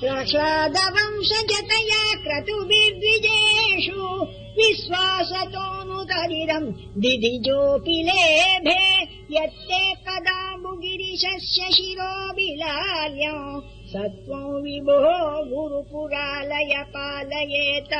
प्रह्लादवंशजतया क्रतुभिर्द्विजेषु विश्वासतोऽनुतरिरम् दिदिजोऽपि लेभे यत्ते कदा मुगिरिशस्य शिरोभिलार्यम् स विभो गुरुपुरालय पालयेत